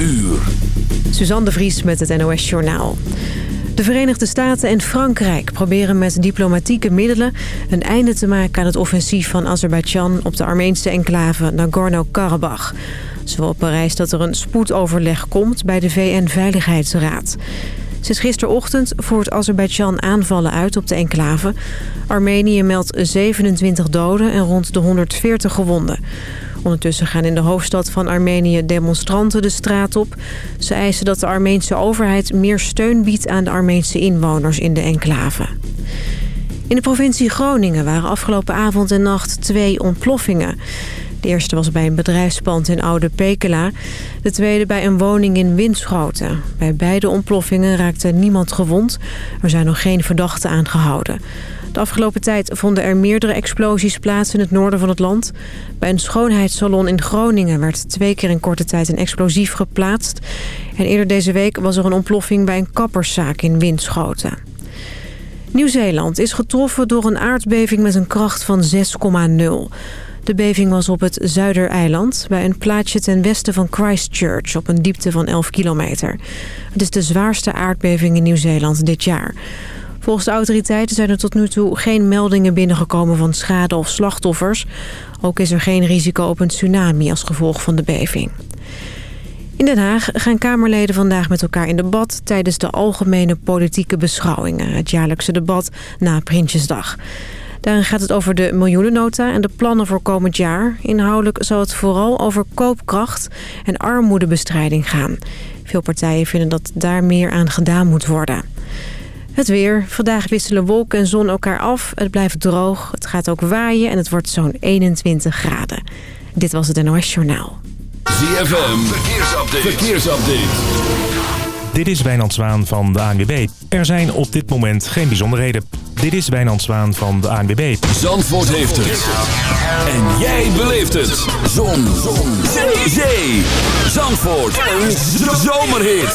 uur. Suzanne de Vries met het NOS Journaal. De Verenigde Staten en Frankrijk proberen met diplomatieke middelen... een einde te maken aan het offensief van Azerbeidzjan... op de Armeense enclave Nagorno-Karabakh. Ze wil op Parijs dat er een spoedoverleg komt bij de VN-veiligheidsraad. Sinds gisterochtend voert Azerbeidzjan aanvallen uit op de enclave. Armenië meldt 27 doden en rond de 140 gewonden. Ondertussen gaan in de hoofdstad van Armenië demonstranten de straat op. Ze eisen dat de Armeense overheid meer steun biedt aan de Armeense inwoners in de enclave. In de provincie Groningen waren afgelopen avond en nacht twee ontploffingen. De eerste was bij een bedrijfspand in Oude Pekela. De tweede bij een woning in Winschoten. Bij beide ontploffingen raakte niemand gewond. Er zijn nog geen verdachten aangehouden. De afgelopen tijd vonden er meerdere explosies plaats in het noorden van het land. Bij een schoonheidssalon in Groningen werd twee keer in korte tijd een explosief geplaatst. En eerder deze week was er een ontploffing bij een kapperszaak in Winschoten. Nieuw-Zeeland is getroffen door een aardbeving met een kracht van 6,0. De beving was op het Zuidereiland, bij een plaatsje ten westen van Christchurch... op een diepte van 11 kilometer. Het is de zwaarste aardbeving in Nieuw-Zeeland dit jaar. Volgens de autoriteiten zijn er tot nu toe geen meldingen binnengekomen van schade of slachtoffers. Ook is er geen risico op een tsunami als gevolg van de beving. In Den Haag gaan Kamerleden vandaag met elkaar in debat... tijdens de algemene politieke beschouwingen. Het jaarlijkse debat na Prinsjesdag. Daarin gaat het over de miljoenennota en de plannen voor komend jaar. Inhoudelijk zal het vooral over koopkracht en armoedebestrijding gaan. Veel partijen vinden dat daar meer aan gedaan moet worden. Het weer. Vandaag wisselen wolken en zon elkaar af. Het blijft droog, het gaat ook waaien en het wordt zo'n 21 graden. Dit was het NOS Journaal. ZFM, verkeersupdate. verkeersupdate. Dit is Wijnand Zwaan van de ANWB. Er zijn op dit moment geen bijzonderheden. Dit is Wijnand Zwaan van de ANWB. Zandvoort heeft het. En jij beleeft het. Zon. Zon. Zee. Zee. Zandvoort. Een zomerhit.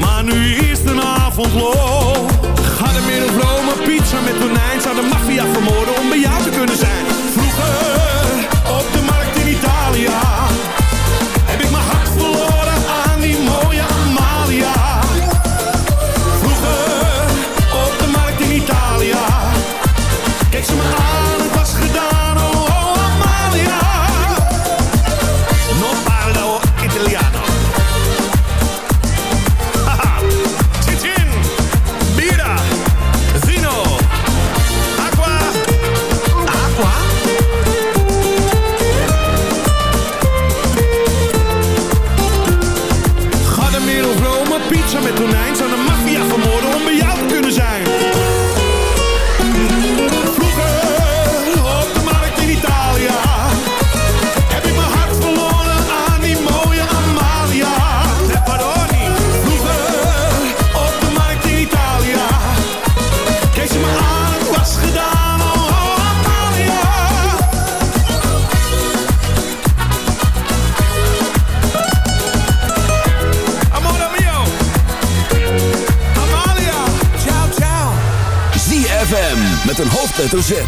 maar nu is de avond lo. Ga een vrome pizza met tonijn. Zou de maffia vermoorden om bij jou te kunnen zijn? Vroeger hoofdletter Z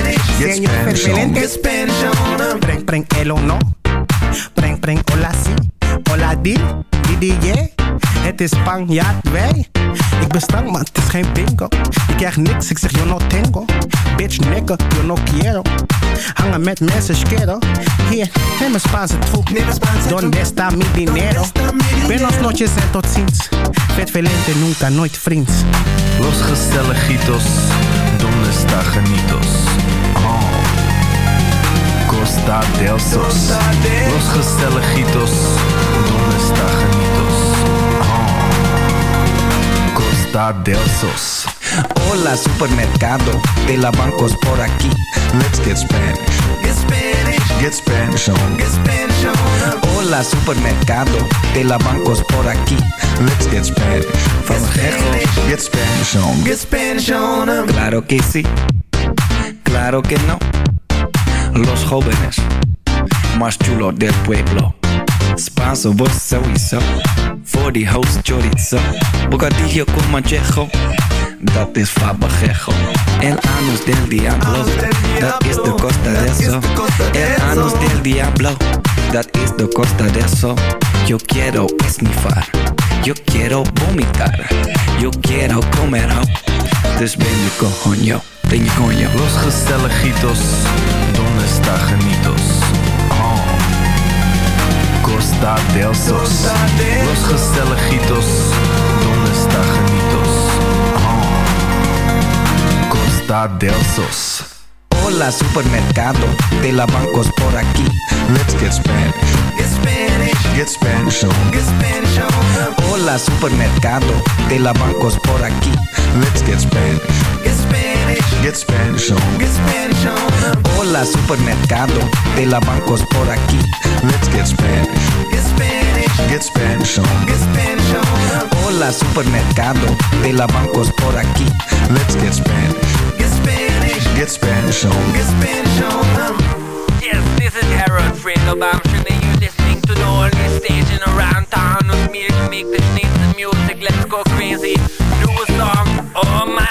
Get Señor Spanish on. get Spanish on. Breng, breng, el o no. Breng, breng, hola si. Hola di, di, di, yeah. Het is Spanjaard, wij. Ik ben stank, maar het is geen bingo. Ik krijg niks, ik zeg yo no tengo. Bitch, nigga, yo no quiero. Hangen met mensen, schero. Hier, neem een Spaanse troep. Neem een Spaanse troep. Donde está mi dinero? Donde? Buenos noches en tot ziens. Vet velente, nunca, nooit vriends. Los Gestelejitos, ¿dónde está Janitos? Oh. Costa del Sos. Los Gestelejitos, ¿dónde está Janitos? Oh. Costa del Sos. Hola supermercado de la bancos por aquí. Let's get Spanish. Get Spanish, Get Spanish on. get Spanish on. Hola supermercado de la bancos por aquí. Let's get Spanish. Fabajejo, get Spanish on. Get Spanish on. Claro que sí. Claro que no. Los jóvenes más chulos del pueblo. Spanso, vos sowieso. Voor die host chorizo. Bocadillo con manchejo. Dat is fabajejo. El anus del diablo. Dat is de costa de eso. El anus del diablo. Dat is de costa de eso. Yo quiero esnifar. Yo quiero vomitar. Yo quiero comer ho. Dus ben je coño. Ben je coño. Los Gestelejitos, ¿dónde está Janitos? Oh. Costa del Sos. Los Gestelejitos, ¿dónde está Janitos? Oh. Costa del Sos. Hola supermercado de la bancos por aquí. Let's get Spanish. Get Spanish, Get Spanish on. get Spanish on. Hola supermercado de la bancos por aquí. Let's get Spanish. Get Spanish, Get Spanish on. get Spanish on. Hola supermercado de la bancos por aquí. Let's get Spanish. Get Spanish, Get Spanish on. get Spanish on. Hola supermercado de la bancos por aquí. Let's get Spanish. Get Spanish, Get Spanish on. get Spanish on. Yes, this is Harold Friedelbaum. Should you listening to the only station around town with me to make the sneeze music? Let's go crazy. Do a song. Oh my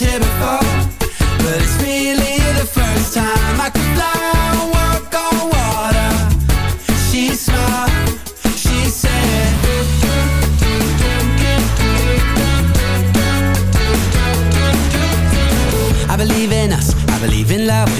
here before, but it's really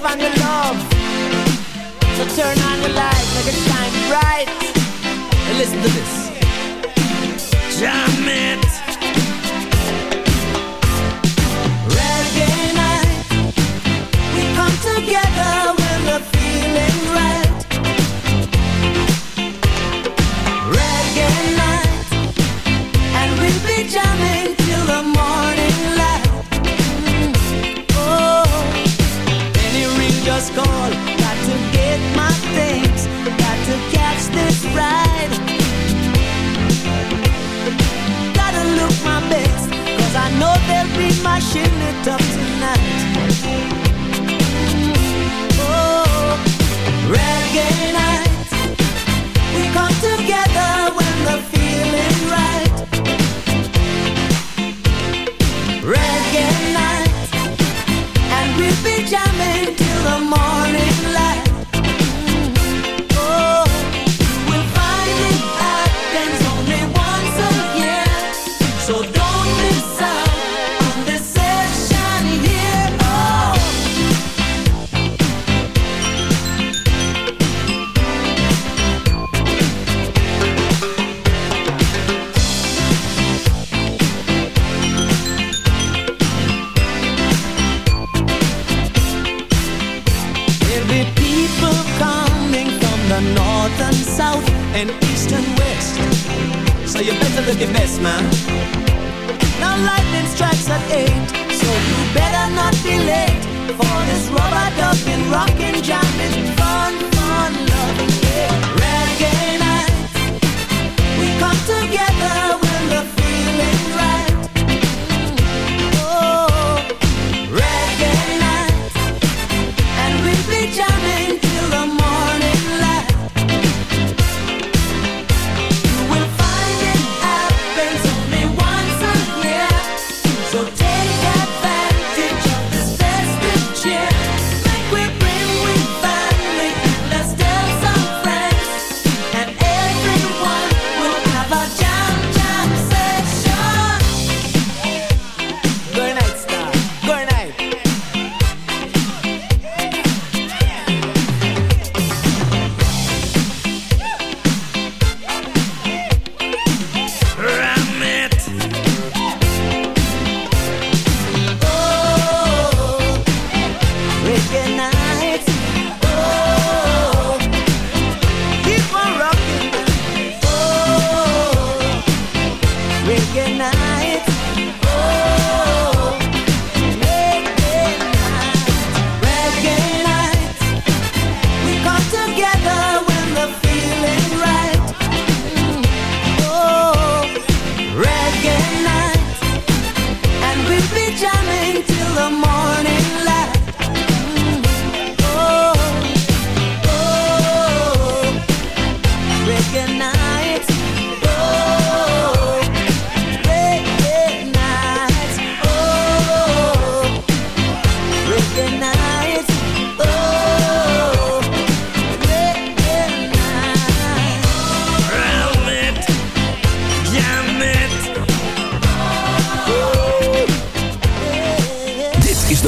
give on your love. So turn on the light, make it shine bright. And listen to this. Jump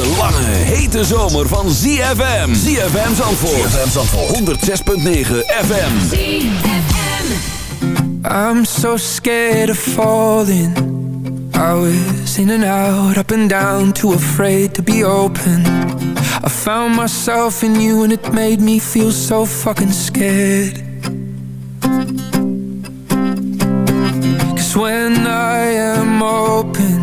hete zomer van ZFM. ZFM Zandvoort. ZFM Zandvoort. 106.9 FM. ZFM. I'm so scared of falling. I was in and out, up and down, too afraid to be open. I found myself in you and it made me feel so fucking scared. Cause when I am open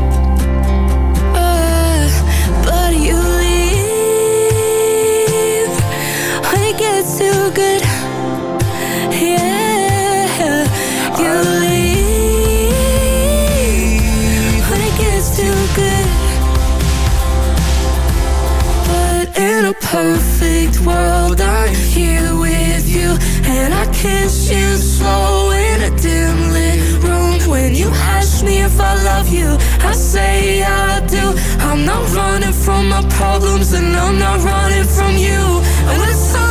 perfect world, I'm here with you, and I kiss you slow in a dim lit room. When you ask me if I love you, I say I do. I'm not running from my problems, and I'm not running from you. And we're so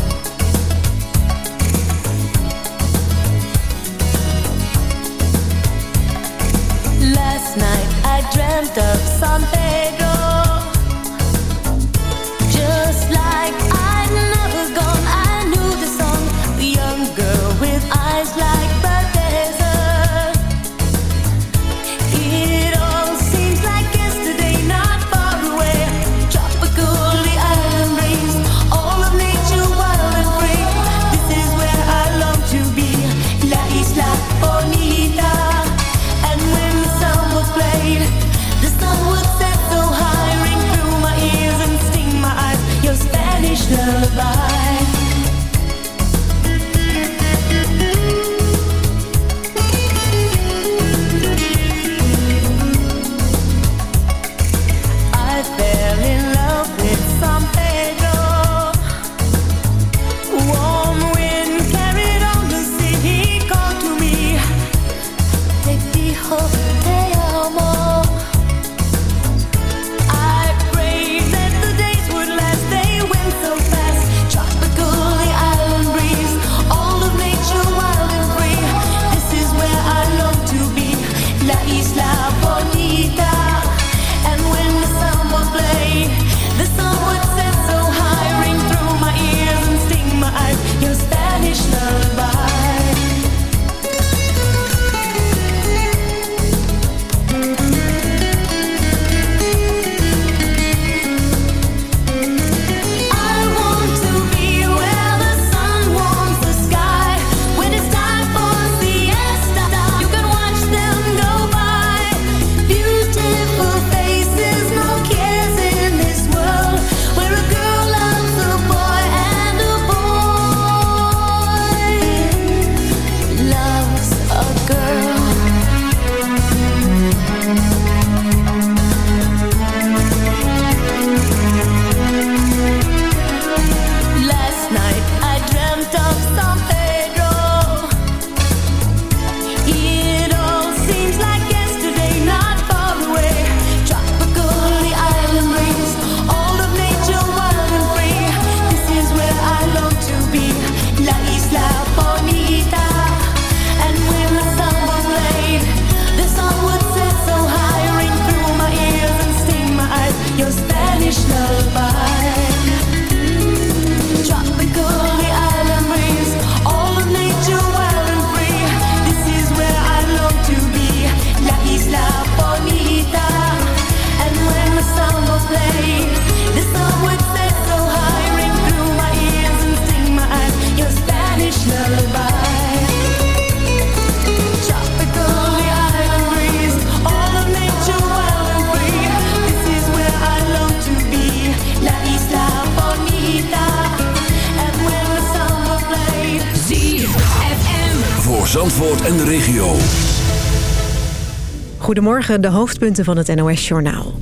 Goedemorgen, de hoofdpunten van het NOS-journaal.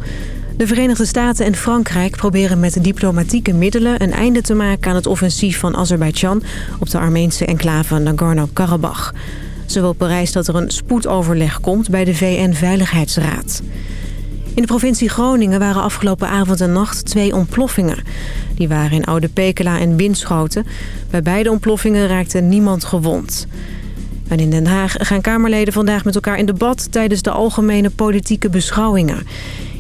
De Verenigde Staten en Frankrijk proberen met diplomatieke middelen... een einde te maken aan het offensief van Azerbeidzjan... op de Armeense enclave Nagorno-Karabakh. Ze wil Parijs dat er een spoedoverleg komt bij de VN-veiligheidsraad. In de provincie Groningen waren afgelopen avond en nacht twee ontploffingen. Die waren in Oude Pekela en Winschoten. Bij beide ontploffingen raakte niemand gewond. En in Den Haag gaan Kamerleden vandaag met elkaar in debat... tijdens de algemene politieke beschouwingen.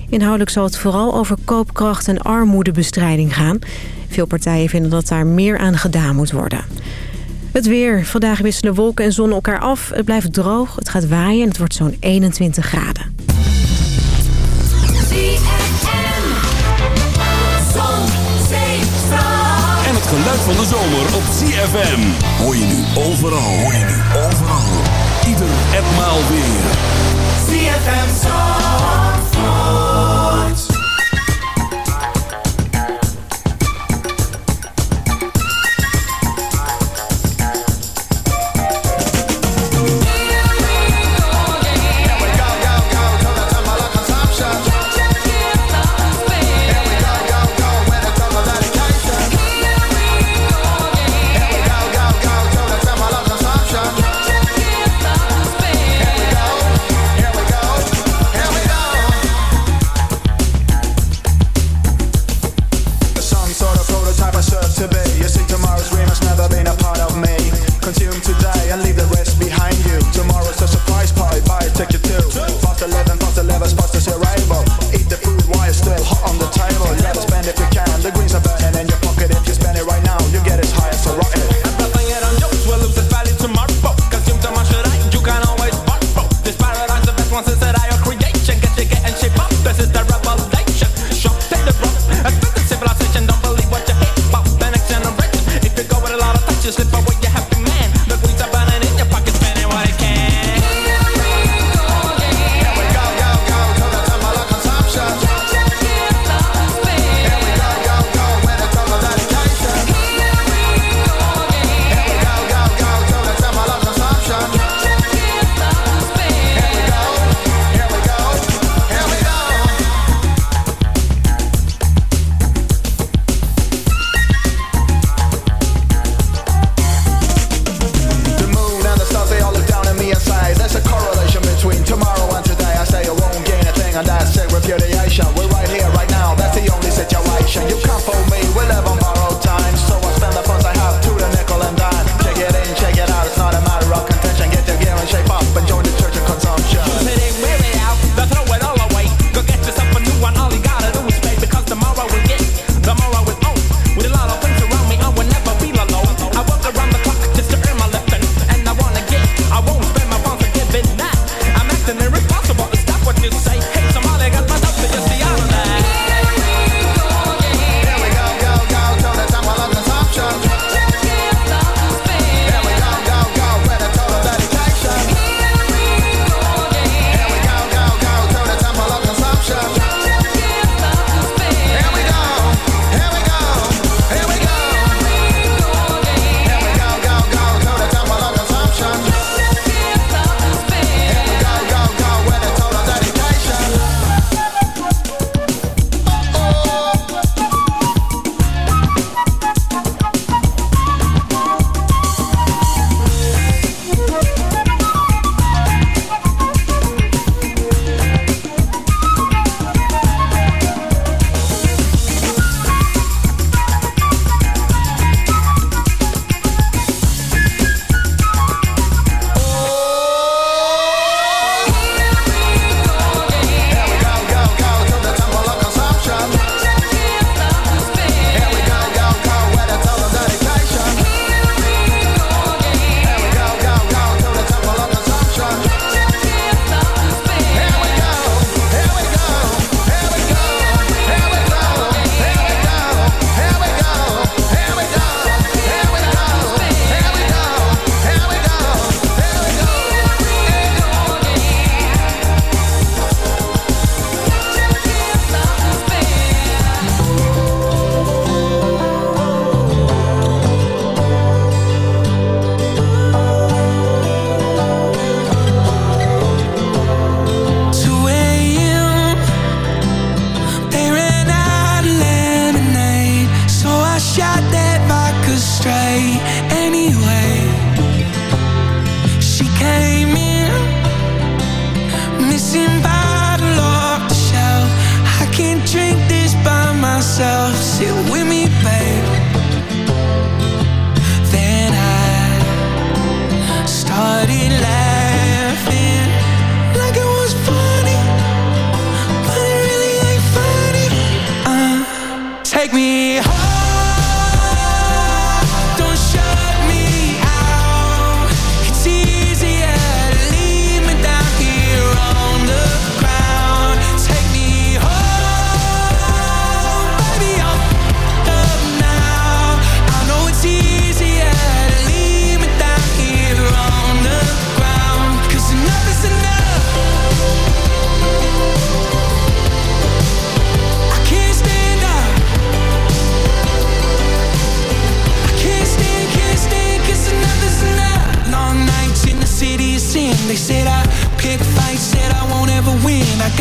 Inhoudelijk zal het vooral over koopkracht en armoedebestrijding gaan. Veel partijen vinden dat daar meer aan gedaan moet worden. Het weer. Vandaag wisselen wolken en zon elkaar af. Het blijft droog, het gaat waaien en het wordt zo'n 21 graden. Geluid van de zomer op CFM. Hoor je nu overal, hoor je nu overal. Ieder en maal weer. CFM Zandvoort.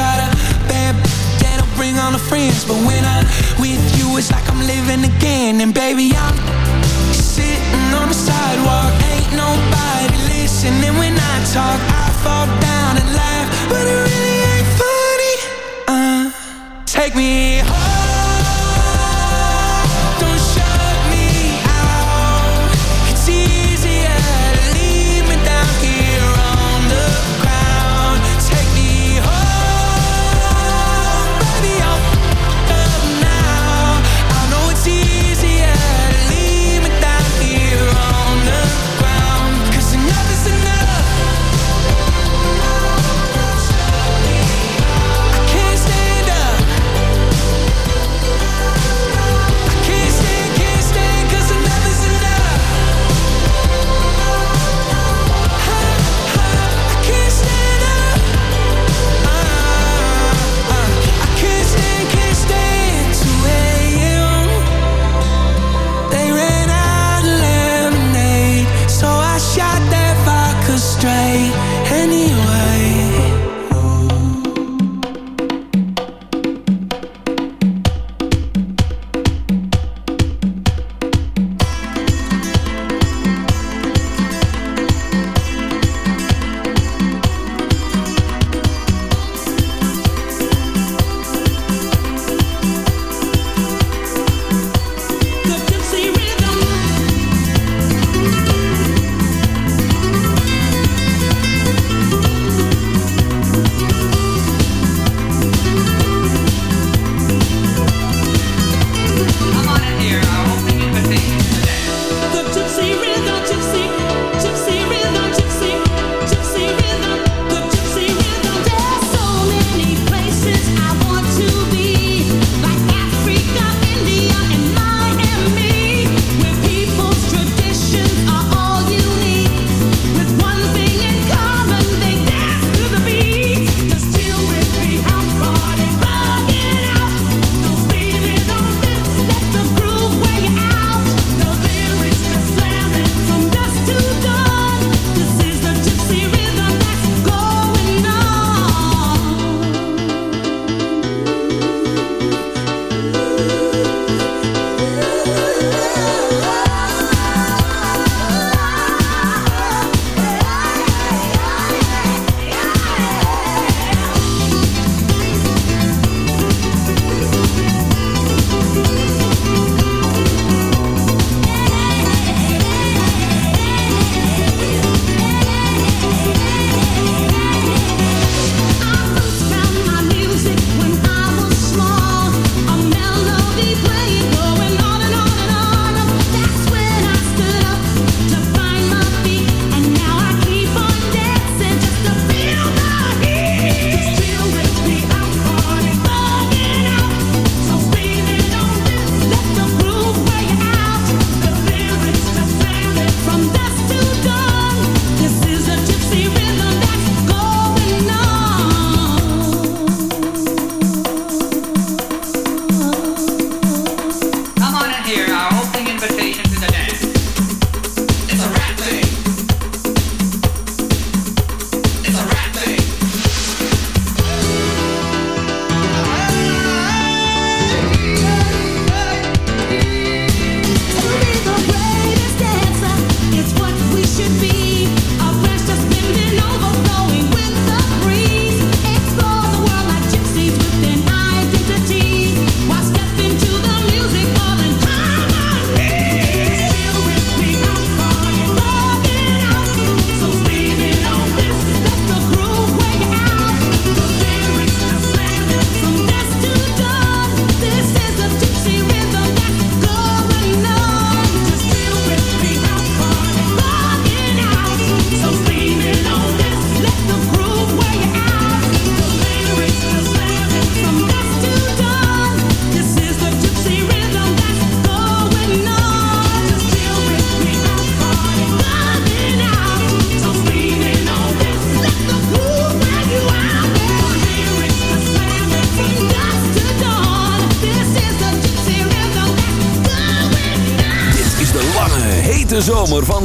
got a bad that'll bring all the friends. But when I'm with you it's like I'm living again. And baby I'm sitting on the sidewalk. Ain't nobody listening when I talk. I fall down and laugh but it really ain't funny. Uh, Take me home. See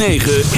9.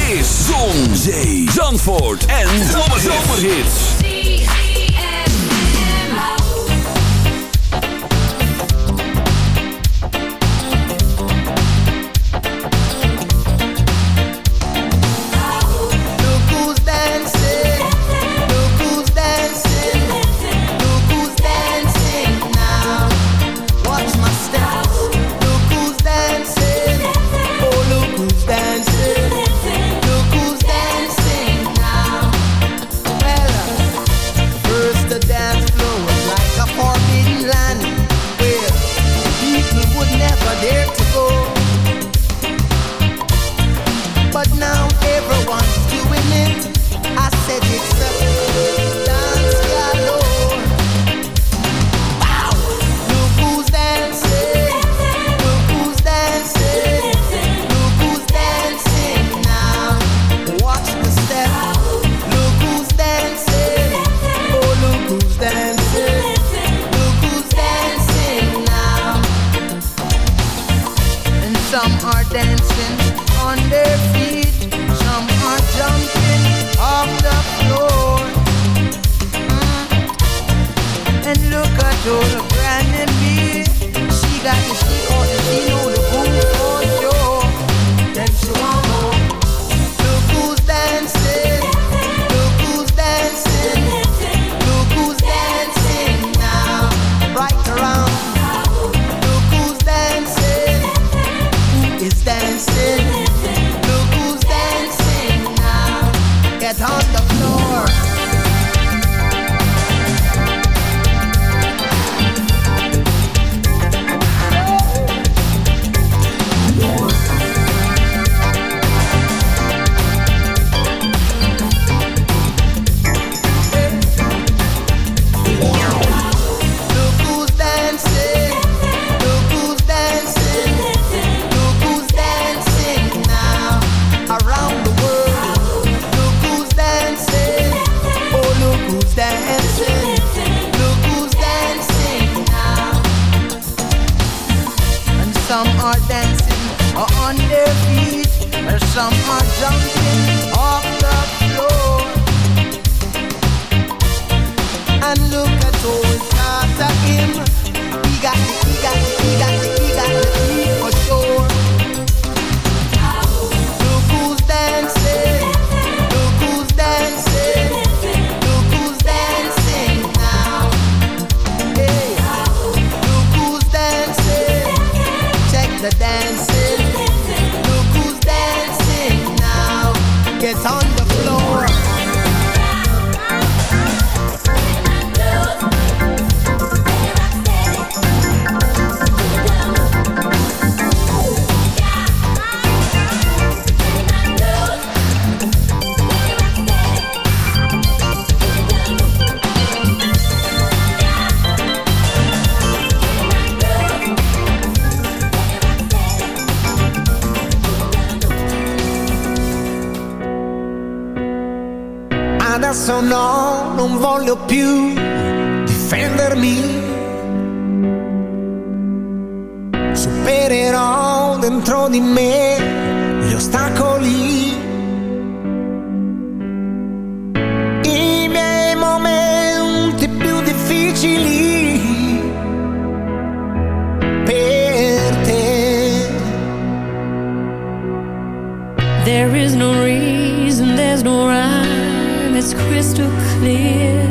it's crystal clear.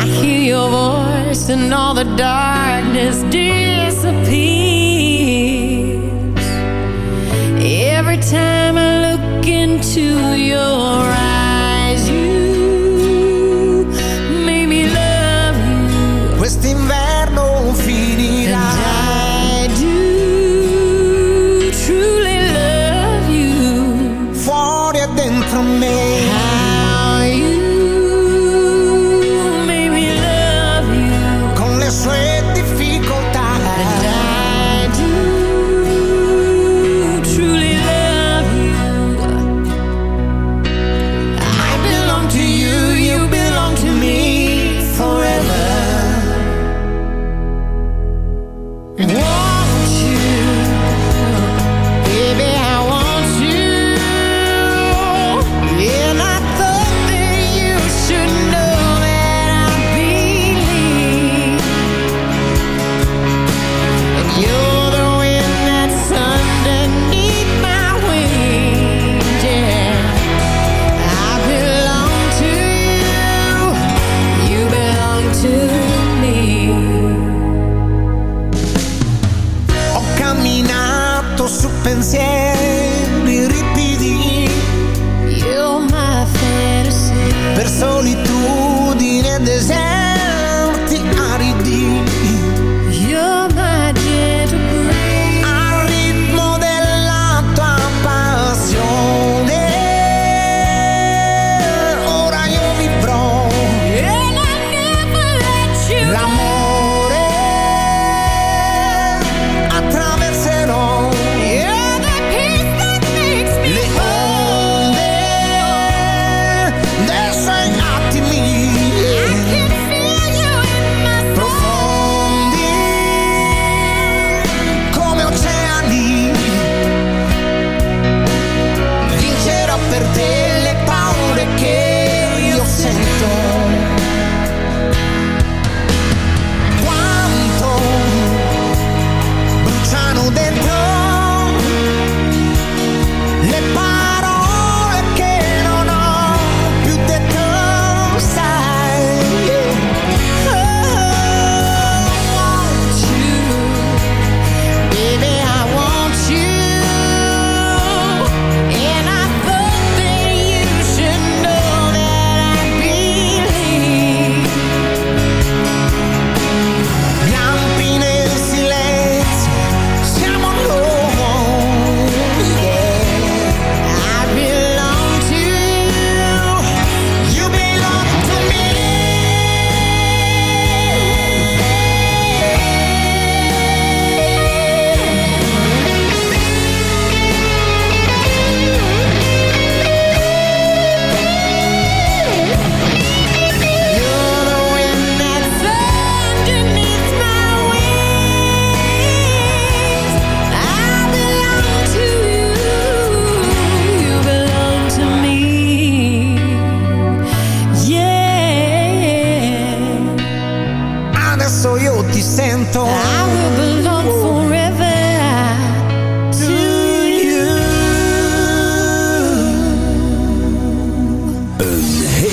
I hear your voice and all the darkness disappears. Every time I look into your eyes